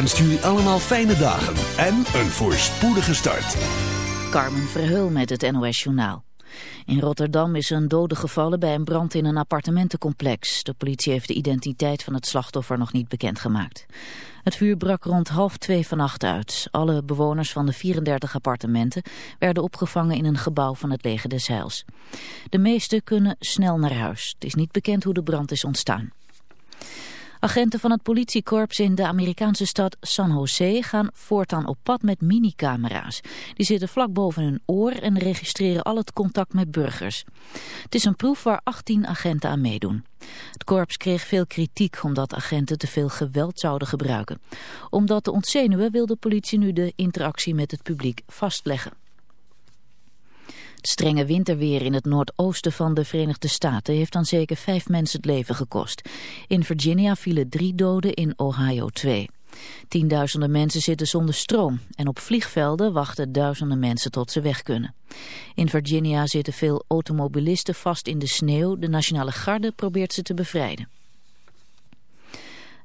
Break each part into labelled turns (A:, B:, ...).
A: Wenst jullie allemaal fijne dagen en een voorspoedige start.
B: Carmen Verheul met het NOS Journaal. In Rotterdam is een dode gevallen bij een brand in een appartementencomplex. De politie heeft de identiteit van het slachtoffer nog niet bekendgemaakt. Het vuur brak rond half twee vannacht uit. Alle bewoners van de 34 appartementen werden opgevangen in een gebouw van het leger des Heils. De meesten kunnen snel naar huis. Het is niet bekend hoe de brand is ontstaan. Agenten van het politiekorps in de Amerikaanse stad San Jose gaan voortaan op pad met minicamera's. Die zitten vlak boven hun oor en registreren al het contact met burgers. Het is een proef waar 18 agenten aan meedoen. Het korps kreeg veel kritiek omdat agenten te veel geweld zouden gebruiken. Om dat te ontzenuwen wil de politie nu de interactie met het publiek vastleggen. Het strenge winterweer in het noordoosten van de Verenigde Staten heeft dan zeker vijf mensen het leven gekost. In Virginia vielen drie doden, in Ohio twee. Tienduizenden mensen zitten zonder stroom en op vliegvelden wachten duizenden mensen tot ze weg kunnen. In Virginia zitten veel automobilisten vast in de sneeuw. De Nationale Garde probeert ze te bevrijden.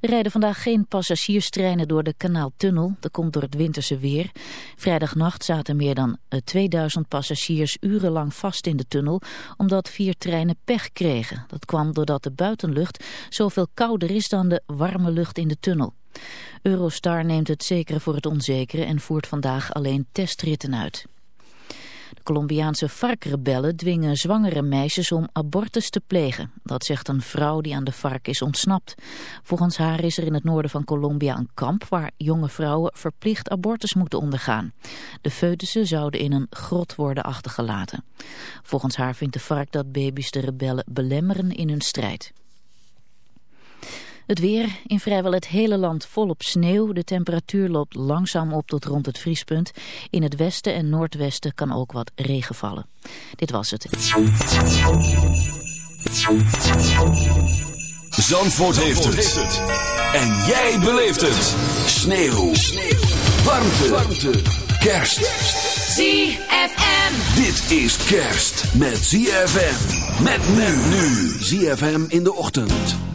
B: Er rijden vandaag geen passagierstreinen door de kanaaltunnel. Dat komt door het winterse weer. Vrijdagnacht zaten meer dan 2000 eh, passagiers urenlang vast in de tunnel... omdat vier treinen pech kregen. Dat kwam doordat de buitenlucht zoveel kouder is dan de warme lucht in de tunnel. Eurostar neemt het zekere voor het onzekere en voert vandaag alleen testritten uit. Colombiaanse varkrebellen dwingen zwangere meisjes om abortus te plegen. Dat zegt een vrouw die aan de vark is ontsnapt. Volgens haar is er in het noorden van Colombia een kamp waar jonge vrouwen verplicht abortus moeten ondergaan. De foetussen zouden in een grot worden achtergelaten. Volgens haar vindt de vark dat baby's de rebellen belemmeren in hun strijd. Het weer in vrijwel het hele land volop sneeuw. De temperatuur loopt langzaam op tot rond het vriespunt. In het westen en noordwesten kan ook wat regen vallen. Dit was het.
A: Zandvoort, heeft, het. En jij beleeft het. Sneeuw. Warmte. Warmte. Kerst.
C: ZFM.
A: Dit is kerst met ZFM. Met men nu. ZFM in de ochtend.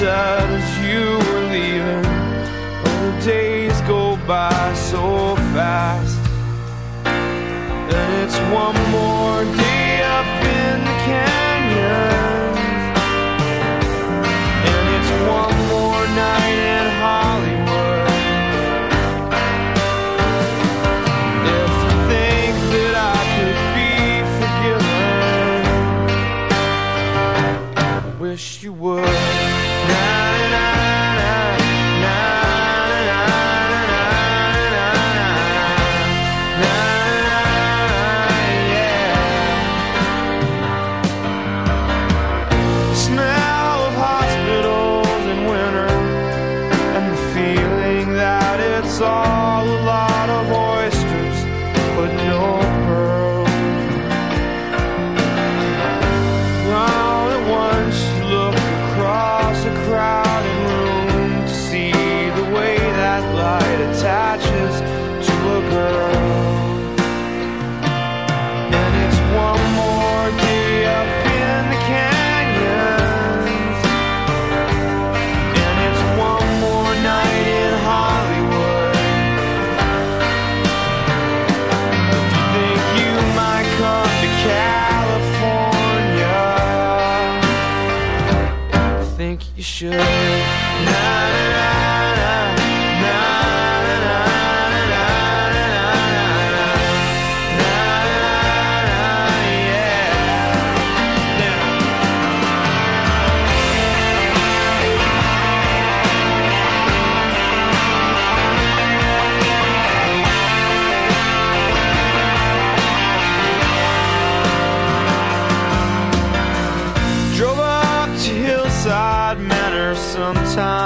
C: Said as you were leaving. Oh, the days go by so fast, and it's one more day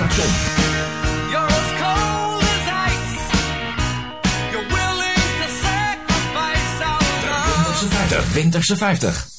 D: love.
E: De Winterse 50.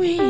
F: We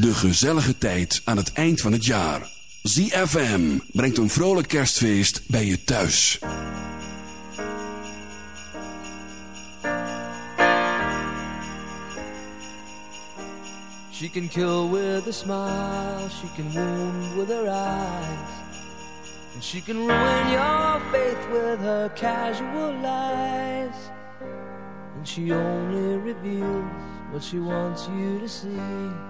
G: De
A: gezellige tijd aan het eind van het jaar. ZFM brengt een vrolijk kerstfeest bij je thuis.
H: She can kill with a smile, she can wound with her eyes. And she can ruin your faith with her casual lies. And she only reveals what she wants you to see.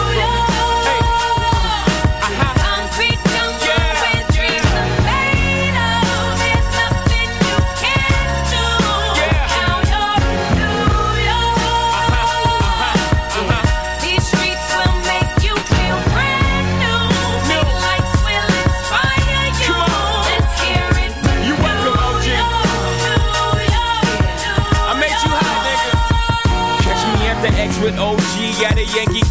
I: Yankee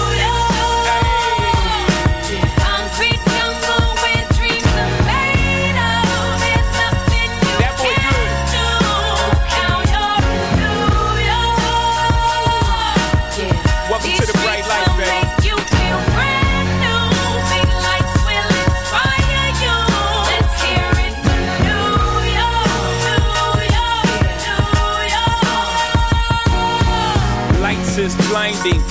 I: enfim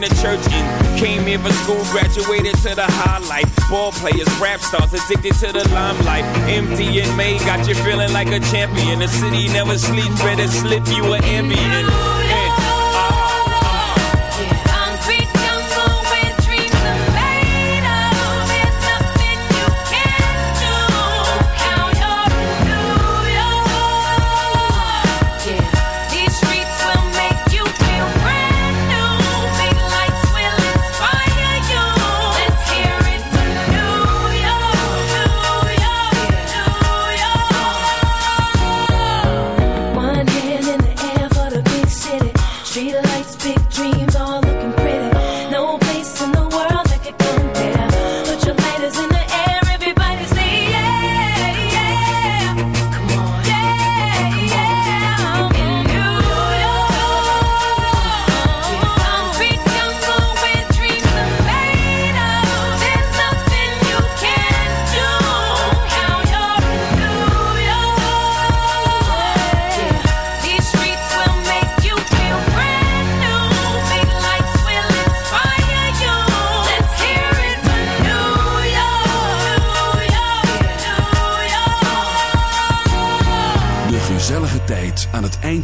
I: the church and Came here for school. Graduated to the highlight. Ball players, rap stars addicted to the limelight. May got you feeling like a champion. The city never sleeps. Better slip you an ambient.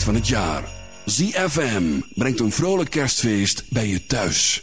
J: Van het jaar. ZFM brengt een vrolijk kerstfeest bij je thuis.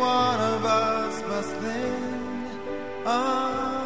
G: one of us must lend a oh.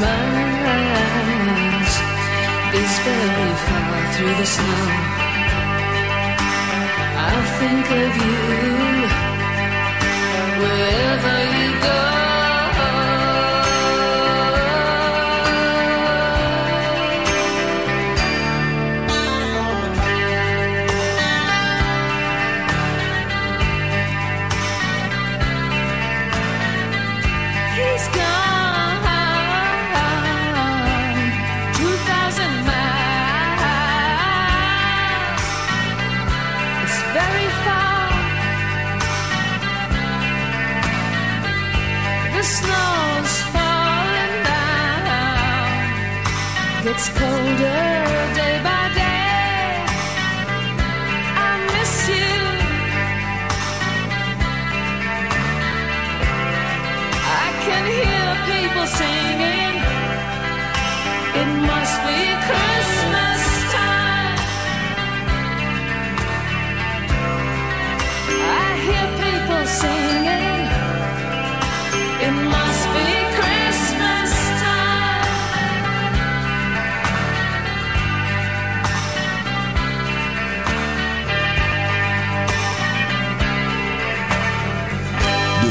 E: romance is very far through the snow. I think of you wherever colder day by day. I miss you. I can hear people singing. It must be Christmas time. I hear people
J: sing.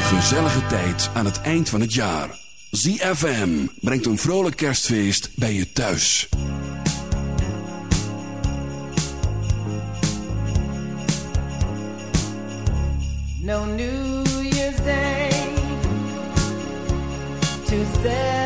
J: gezellige tijd aan het eind van het jaar. ZFM brengt een vrolijk kerstfeest bij je thuis.
K: No New Year's Day to say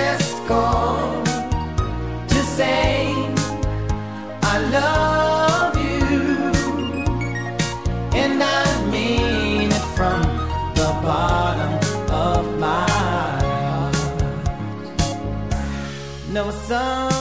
K: just gone to say I love you, and I mean it from the bottom of my heart. No, some.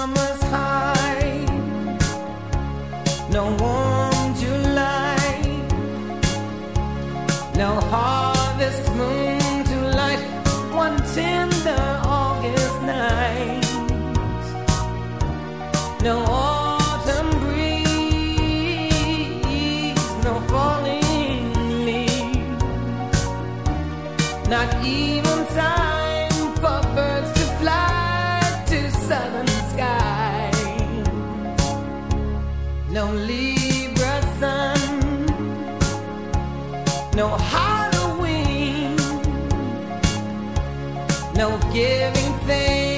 K: No Halloween, no giving thanks